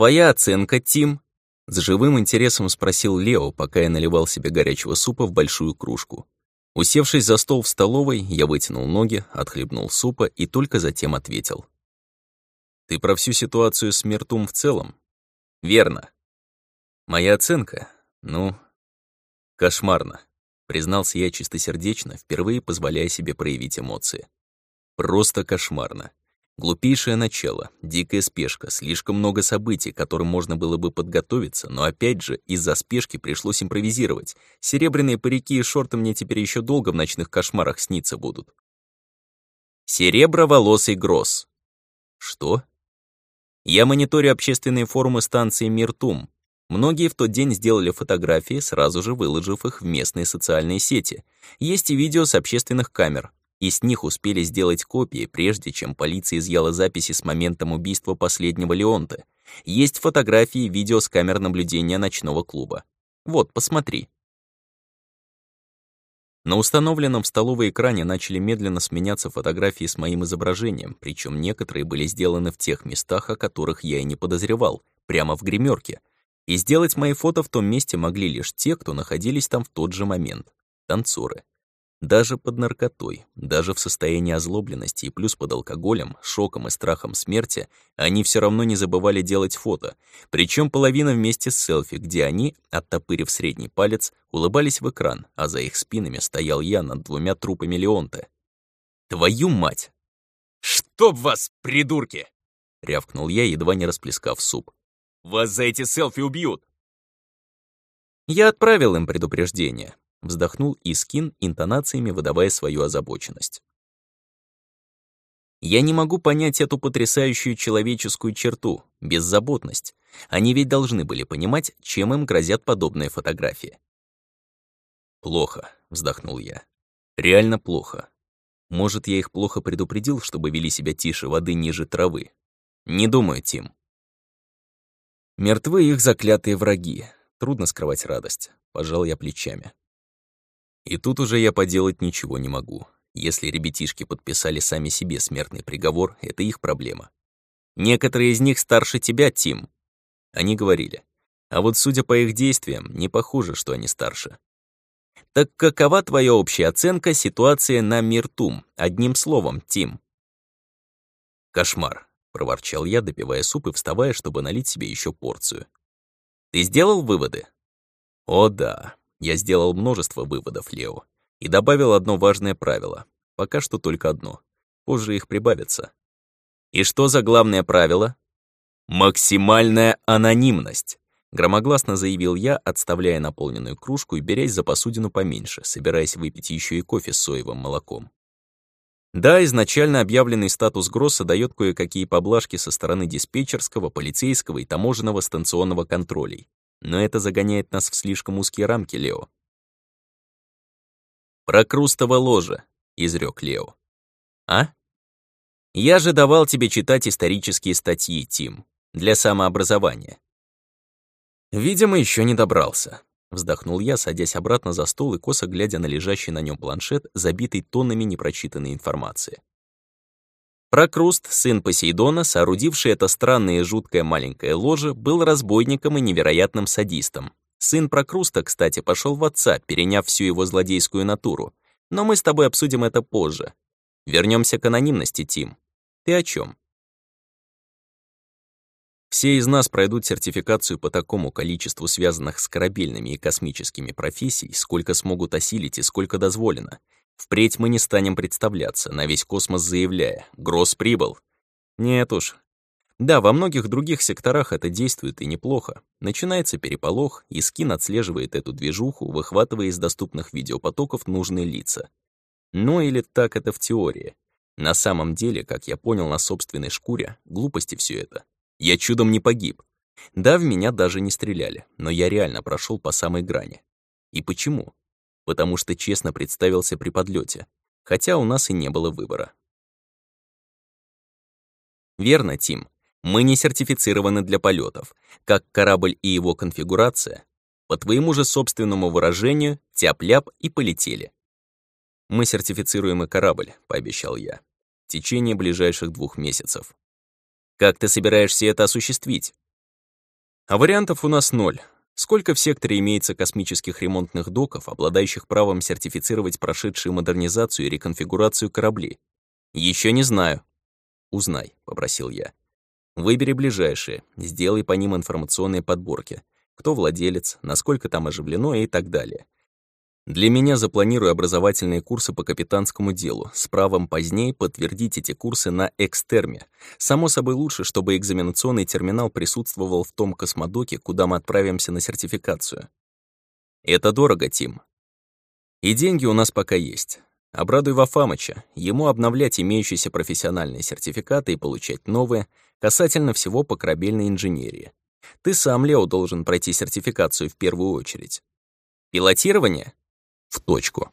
твоя оценка, Тим?» С живым интересом спросил Лео, пока я наливал себе горячего супа в большую кружку. Усевшись за стол в столовой, я вытянул ноги, отхлебнул супа и только затем ответил. «Ты про всю ситуацию с Мертум в целом?» «Верно. Моя оценка? Ну, кошмарно», — признался я чистосердечно, впервые позволяя себе проявить эмоции. «Просто кошмарно. Глупейшее начало, дикая спешка, слишком много событий, к которым можно было бы подготовиться, но опять же, из-за спешки пришлось импровизировать. Серебряные парики и шорты мне теперь еще долго в ночных кошмарах сниться будут. Сереброволосый Гросс. Что? Я мониторю общественные форумы станции Миртум. Многие в тот день сделали фотографии, сразу же выложив их в местные социальные сети. Есть и видео с общественных камер и с них успели сделать копии, прежде чем полиция изъяла записи с моментом убийства последнего Леонта. Есть фотографии и видео с камер наблюдения ночного клуба. Вот, посмотри. На установленном в столовой экране начали медленно сменяться фотографии с моим изображением, причем некоторые были сделаны в тех местах, о которых я и не подозревал, прямо в гримерке. И сделать мои фото в том месте могли лишь те, кто находились там в тот же момент — танцоры. Даже под наркотой, даже в состоянии озлобленности и плюс под алкоголем, шоком и страхом смерти, они все равно не забывали делать фото, причем половина вместе с селфи, где они, оттопырив средний палец, улыбались в экран, а за их спинами стоял я над двумя трупами Леонта. «Твою мать!» «Чтоб вас, придурки!» — рявкнул я, едва не расплескав суп. «Вас за эти селфи убьют!» Я отправил им предупреждение, Вздохнул Искин, интонациями выдавая свою озабоченность. Я не могу понять эту потрясающую человеческую черту — беззаботность. Они ведь должны были понимать, чем им грозят подобные фотографии. «Плохо», — вздохнул я. «Реально плохо. Может, я их плохо предупредил, чтобы вели себя тише воды ниже травы? Не думаю, Тим». Мертвы их заклятые враги. Трудно скрывать радость. Пожал я плечами. И тут уже я поделать ничего не могу. Если ребятишки подписали сами себе смертный приговор, это их проблема. Некоторые из них старше тебя, Тим. Они говорили. А вот судя по их действиям, не похоже, что они старше. Так какова твоя общая оценка ситуации на Миртум? Одним словом, Тим. Кошмар, проворчал я, допивая суп и вставая, чтобы налить себе еще порцию. Ты сделал выводы? О да, я сделал множество выводов, Лео, и добавил одно важное правило. Пока что только одно. Позже их прибавится. И что за главное правило? Максимальная анонимность. Громогласно заявил я, отставляя наполненную кружку и берясь за посудину поменьше, собираясь выпить еще и кофе с соевым молоком. Да, изначально объявленный статус Гросса дает кое-какие поблажки со стороны диспетчерского, полицейского и таможенного станционного контролей. Но это загоняет нас в слишком узкие рамки, Лео. «Прокрустово ложе», — изрек Лео. «А? Я же давал тебе читать исторические статьи, Тим, для самообразования». «Видимо, еще не добрался», — вздохнул я, садясь обратно за стол и косо глядя на лежащий на нем планшет, забитый тоннами непрочитанной информации. Прокруст, сын Посейдона, соорудивший это странное и жуткое маленькое ложе, был разбойником и невероятным садистом. Сын Прокруста, кстати, пошел в отца, переняв всю его злодейскую натуру. Но мы с тобой обсудим это позже. Вернемся к анонимности, Тим. Ты о чем? Все из нас пройдут сертификацию по такому количеству связанных с корабельными и космическими профессий, сколько смогут осилить и сколько дозволено. Впредь мы не станем представляться, на весь космос заявляя «Гросс прибыл». Нет уж. Да, во многих других секторах это действует и неплохо. Начинается переполох, и скин отслеживает эту движуху, выхватывая из доступных видеопотоков нужные лица. Ну или так это в теории. На самом деле, как я понял на собственной шкуре, глупости все это. Я чудом не погиб. Да, в меня даже не стреляли, но я реально прошел по самой грани. И почему? Потому что честно представился при подлете, хотя у нас и не было выбора. Верно, Тим. Мы не сертифицированы для полетов, как корабль и его конфигурация. По твоему же собственному выражению, тяп-ляп и полетели. Мы сертифицируем и корабль, пообещал я, в течение ближайших двух месяцев. Как ты собираешься это осуществить? А вариантов у нас ноль. Сколько в секторе имеется космических ремонтных доков, обладающих правом сертифицировать прошедшие модернизацию и реконфигурацию корабли? Еще не знаю. Узнай, попросил я. Выбери ближайшие, сделай по ним информационные подборки. Кто владелец, насколько там оживлено и так далее. Для меня запланирую образовательные курсы по капитанскому делу, с правом позднее подтвердить эти курсы на экстерме. Само собой лучше, чтобы экзаменационный терминал присутствовал в том космодоке, куда мы отправимся на сертификацию. Это дорого, Тим. И деньги у нас пока есть. Обрадуй Вафамыча, ему обновлять имеющиеся профессиональные сертификаты и получать новые, касательно всего по корабельной инженерии. Ты сам, Лео, должен пройти сертификацию в первую очередь. Пилотирование? В точку.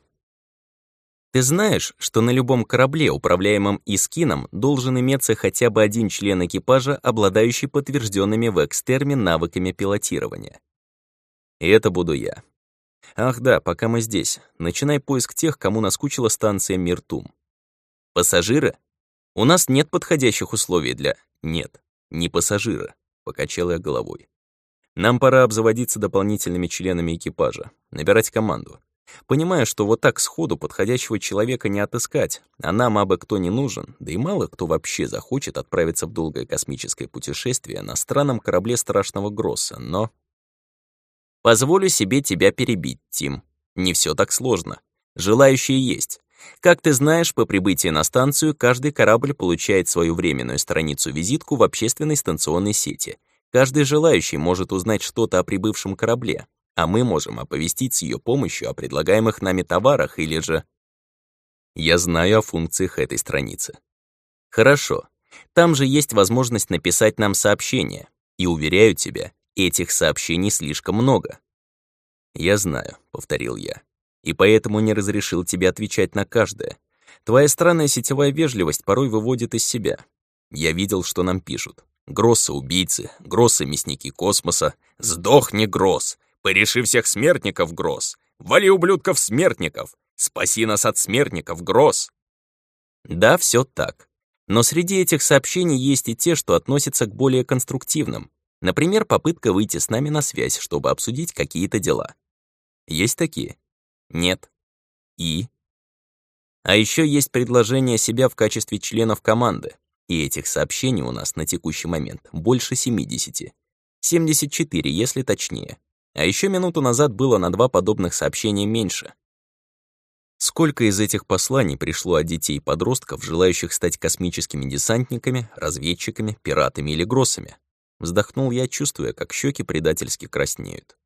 Ты знаешь, что на любом корабле, управляемом Искином, должен иметься хотя бы один член экипажа, обладающий подтвержденными в экстерме навыками пилотирования? И это буду я. Ах да, пока мы здесь, начинай поиск тех, кому наскучила станция Миртум. Пассажиры? У нас нет подходящих условий для... Нет, не пассажира, покачал я головой. Нам пора обзаводиться дополнительными членами экипажа, набирать команду. Понимая, что вот так сходу подходящего человека не отыскать, а нам абы кто не нужен, да и мало кто вообще захочет отправиться в долгое космическое путешествие на странном корабле страшного Гросса, но... Позволю себе тебя перебить, Тим. Не все так сложно. Желающие есть. Как ты знаешь, по прибытии на станцию каждый корабль получает свою временную страницу-визитку в общественной станционной сети. Каждый желающий может узнать что-то о прибывшем корабле, а мы можем оповестить с ее помощью о предлагаемых нами товарах или же... Я знаю о функциях этой страницы. Хорошо. Там же есть возможность написать нам сообщение. И уверяю тебя, этих сообщений слишком много. Я знаю, повторил я. И поэтому не разрешил тебе отвечать на каждое. Твоя странная сетевая вежливость порой выводит из себя. Я видел, что нам пишут. Гроссы-убийцы, Гроссы-мясники космоса. Сдохни, Гросс! Пореши всех смертников, Гросс! Вали ублюдков смертников! Спаси нас от смертников, Гросс!» Да, все так. Но среди этих сообщений есть и те, что относятся к более конструктивным. Например, попытка выйти с нами на связь, чтобы обсудить какие-то дела. Есть такие? Нет. И? А еще есть предложение себя в качестве членов команды. И этих сообщений у нас на текущий момент больше 70. 74, если точнее. А еще минуту назад было на два подобных сообщения меньше. Сколько из этих посланий пришло от детей и подростков, желающих стать космическими десантниками, разведчиками, пиратами или гроссами? Вздохнул я, чувствуя, как щеки предательски краснеют.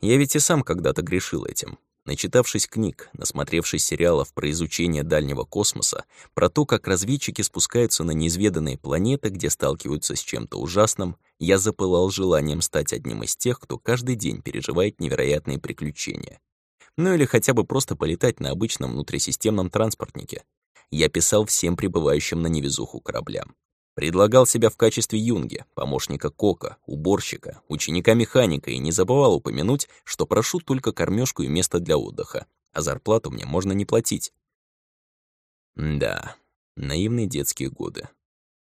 Я ведь и сам когда-то грешил этим. Начитавшись книг, насмотревшись сериалов про изучение дальнего космоса, про то, как разведчики спускаются на неизведанные планеты, где сталкиваются с чем-то ужасным, я запылал желанием стать одним из тех, кто каждый день переживает невероятные приключения. Ну или хотя бы просто полетать на обычном внутрисистемном транспортнике. Я писал всем прибывающим на невезуху кораблям. Предлагал себя в качестве юнги, помощника кока, уборщика, ученика-механика и не забывал упомянуть, что прошу только кормежку и место для отдыха, а зарплату мне можно не платить. Да, наивные детские годы.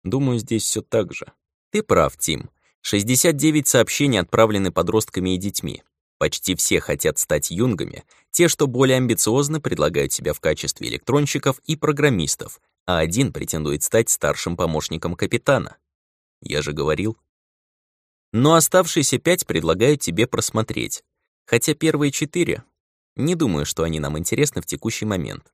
Думаю, здесь все так же. Ты прав, Тим. 69 сообщений отправлены подростками и детьми. Почти все хотят стать юнгами, те, что более амбициозно, предлагают себя в качестве электронщиков и программистов, а один претендует стать старшим помощником капитана. Я же говорил. Но оставшиеся пять предлагают тебе просмотреть, хотя первые четыре не думаю, что они нам интересны в текущий момент.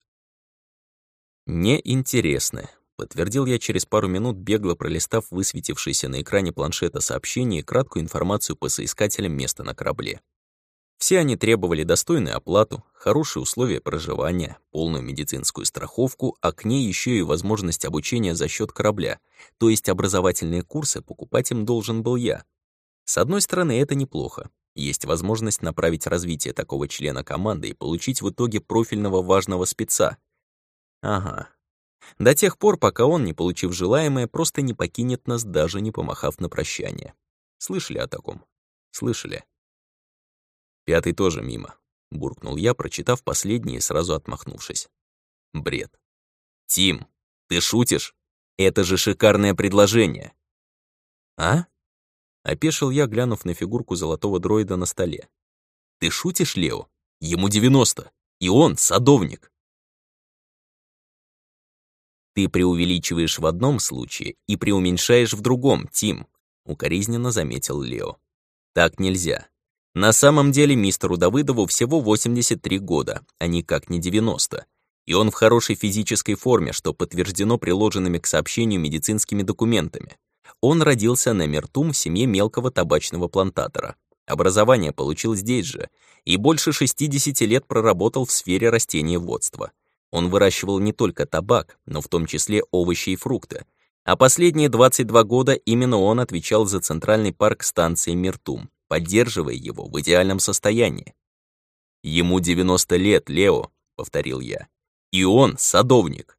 Не интересны, подтвердил я через пару минут, бегло пролистав высветившееся на экране планшета сообщение и краткую информацию по соискателям места на корабле. Все они требовали достойную оплату, хорошие условия проживания, полную медицинскую страховку, а к ней еще и возможность обучения за счет корабля, то есть образовательные курсы покупать им должен был я. С одной стороны, это неплохо. Есть возможность направить развитие такого члена команды и получить в итоге профильного важного спеца. Ага. До тех пор, пока он, не получив желаемое, просто не покинет нас, даже не помахав на прощание. Слышали о таком? Слышали. Пятый тоже мимо. Буркнул я, прочитав последнее и сразу отмахнувшись. Бред. Тим, ты шутишь? Это же шикарное предложение. А? Опешил я, глянув на фигурку золотого дроида на столе. «Ты шутишь, Лео? Ему 90, и он садовник!» «Ты преувеличиваешь в одном случае и преуменьшаешь в другом, Тим», укоризненно заметил Лео. «Так нельзя. На самом деле мистеру Давыдову всего 83 года, а никак не 90. И он в хорошей физической форме, что подтверждено приложенными к сообщению медицинскими документами. Он родился на Мертум в семье мелкого табачного плантатора. Образование получил здесь же и больше 60 лет проработал в сфере растениеводства. Он выращивал не только табак, но в том числе овощи и фрукты. А последние 22 года именно он отвечал за центральный парк станции Мертум, поддерживая его в идеальном состоянии. «Ему 90 лет, Лео», — повторил я. «И он садовник».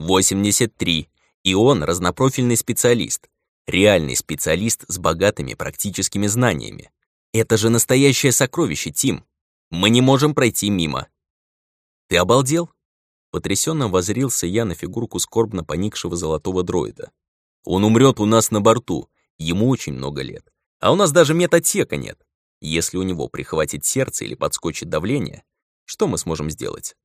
«83. И он разнопрофильный специалист. Реальный специалист с богатыми практическими знаниями. Это же настоящее сокровище, Тим. Мы не можем пройти мимо». «Ты обалдел?» Потрясенно возрился я на фигурку скорбно поникшего золотого дроида. «Он умрет у нас на борту, Ему очень много лет. А у нас даже метатека нет. Если у него прихватит сердце или подскочит давление, что мы сможем сделать?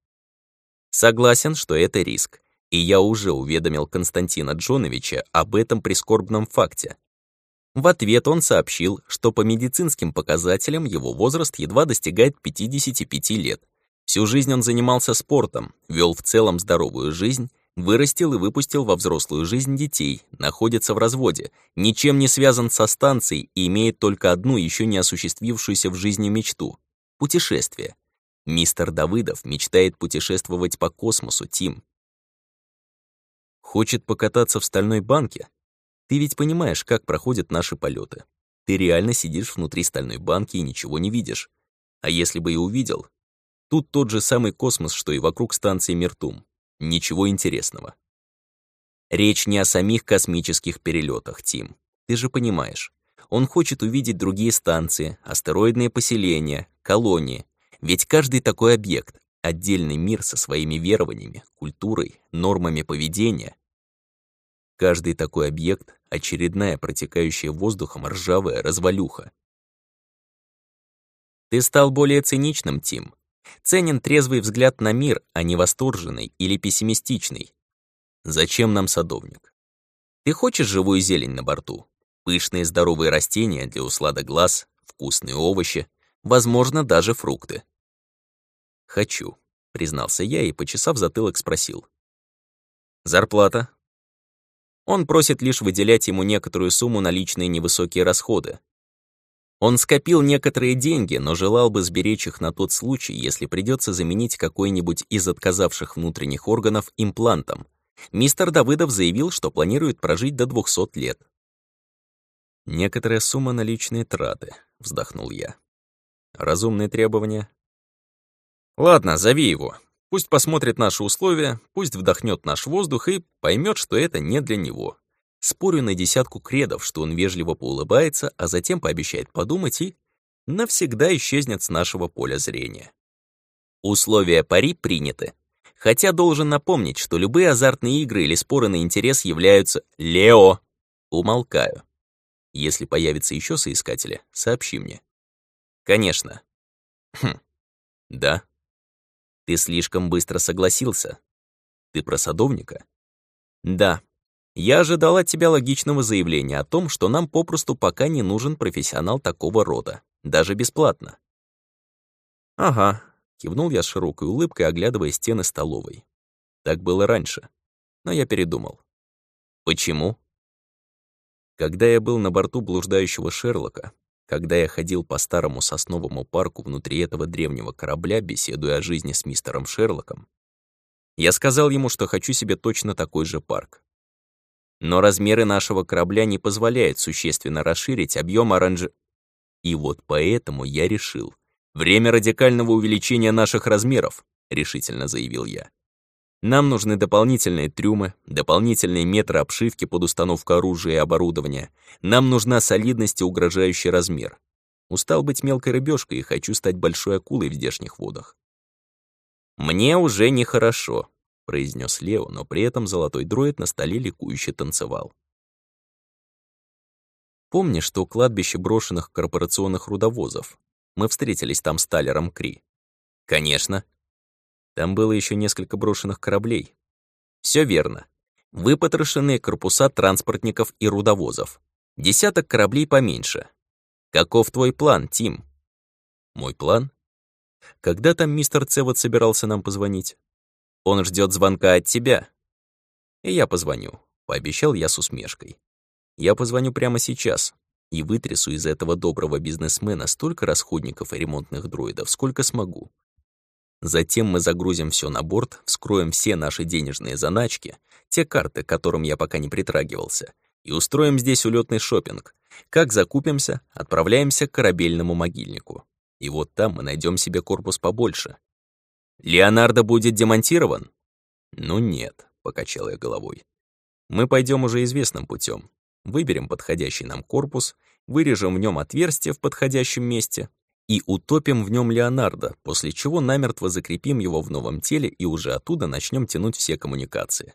Согласен, что это риск, и я уже уведомил Константина Джоновича об этом прискорбном факте. В ответ он сообщил, что по медицинским показателям его возраст едва достигает 55 лет. Всю жизнь он занимался спортом, вел в целом здоровую жизнь Вырастил и выпустил во взрослую жизнь детей, находится в разводе, ничем не связан со станцией и имеет только одну еще не осуществившуюся в жизни мечту — путешествие. Мистер Давыдов мечтает путешествовать по космосу, Тим. Хочет покататься в стальной банке? Ты ведь понимаешь, как проходят наши полеты. Ты реально сидишь внутри стальной банки и ничего не видишь. А если бы и увидел? Тут тот же самый космос, что и вокруг станции Мертум. Ничего интересного. Речь не о самих космических перелетах, Тим. Ты же понимаешь. Он хочет увидеть другие станции, астероидные поселения, колонии. Ведь каждый такой объект — отдельный мир со своими верованиями, культурой, нормами поведения. Каждый такой объект — очередная протекающая воздухом ржавая развалюха. Ты стал более циничным, Тим. Ценен трезвый взгляд на мир, а не восторженный или пессимистичный. Зачем нам садовник? Ты хочешь живую зелень на борту? Пышные здоровые растения для услада глаз, вкусные овощи, возможно, даже фрукты. Хочу, признался я и, почесав затылок, спросил. Зарплата? Он просит лишь выделять ему некоторую сумму на личные невысокие расходы, он скопил некоторые деньги, но желал бы сберечь их на тот случай, если придется заменить какой-нибудь из отказавших внутренних органов имплантом. Мистер Давыдов заявил, что планирует прожить до 200 лет. «Некоторая сумма на личные траты», — вздохнул я. «Разумные требования?» «Ладно, зови его. Пусть посмотрит наши условия, пусть вдохнет наш воздух и поймет, что это не для него. Спорю на десятку кредов, что он вежливо поулыбается, а затем пообещает подумать и навсегда исчезнет с нашего поля зрения. Условия пари приняты. Хотя должен напомнить, что любые азартные игры или споры на интерес являются «Лео!» Умолкаю. Если появится еще соискатели, сообщи мне. Конечно. Хм. Да. Ты слишком быстро согласился. Ты про садовника? Да. Я ожидал от тебя логичного заявления о том, что нам попросту пока не нужен профессионал такого рода, даже бесплатно. Ага, кивнул я с широкой улыбкой, оглядывая стены столовой. Так было раньше, но я передумал. Почему? Когда я был на борту блуждающего Шерлока, когда я ходил по старому сосновому парку внутри этого древнего корабля, беседуя о жизни с мистером Шерлоком, я сказал ему, что хочу себе точно такой же парк. Но размеры нашего корабля не позволяют существенно расширить объем оранж... И вот поэтому я решил. Время радикального увеличения наших размеров, решительно заявил я. Нам нужны дополнительные трюмы, дополнительные метры обшивки под установку оружия и оборудования. Нам нужна солидность и угрожающий размер. Устал быть мелкой рыбешкой и хочу стать большой акулой в здешних водах. Мне уже нехорошо, произнес Лео, но при этом золотой дроид на столе ликующе танцевал. Помнишь, что кладбище брошенных корпорационных рудовозов? Мы встретились там с Талером Кри. Конечно. Там было еще несколько брошенных кораблей. Все верно. Выпотрошенные корпуса транспортников и рудовозов. Десяток кораблей поменьше. Каков твой план, Тим? Мой план? Когда там мистер Цевод собирался нам позвонить? Он ждет звонка от тебя. И я позвоню, пообещал я с усмешкой. Я позвоню прямо сейчас и вытрясу из этого доброго бизнесмена столько расходников и ремонтных дроидов, сколько смогу. Затем мы загрузим все на борт, вскроем все наши денежные заначки, те карты, к которым я пока не притрагивался, и устроим здесь улетный шопинг. Как закупимся, отправляемся к корабельному могильнику. И вот там мы найдем себе корпус побольше. Леонардо будет демонтирован? Ну нет, покачал я головой. Мы пойдем уже известным путем. Выберем подходящий нам корпус, вырежем в нем отверстие в подходящем месте и утопим в нем Леонардо, после чего намертво закрепим его в новом теле и уже оттуда начнем тянуть все коммуникации.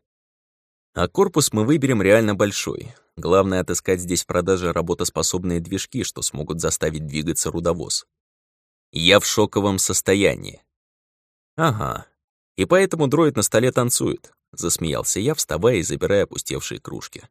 А корпус мы выберем реально большой. Главное отыскать здесь в продаже работоспособные движки, что смогут заставить двигаться рудовоз. Я в шоковом состоянии. Ага. И поэтому дроид на столе танцует, засмеялся я, вставая и забирая опустевшие кружки.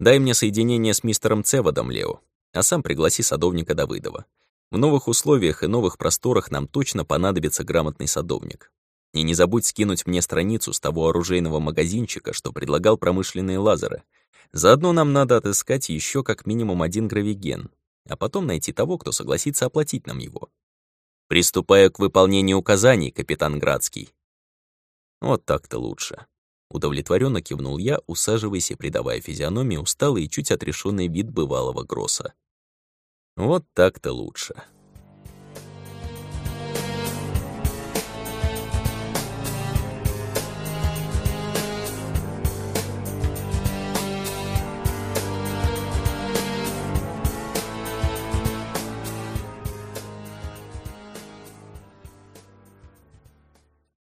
Дай мне соединение с мистером Цеводом, Лео, а сам пригласи садовника Давыдова. В новых условиях и новых просторах нам точно понадобится грамотный садовник. И не забудь скинуть мне страницу с того оружейного магазинчика, что предлагал промышленные лазеры. Заодно нам надо отыскать еще как минимум один гравиген, а потом найти того, кто согласится оплатить нам его. Приступаю к выполнению указаний, капитан Градский. Вот так-то лучше. Удовлетворенно кивнул я, усаживаясь и придавая физиономии усталый и чуть отрешенный вид бывалого Гросса. Вот так-то лучше.